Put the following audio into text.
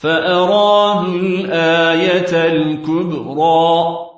فأراه الآية الكبرى.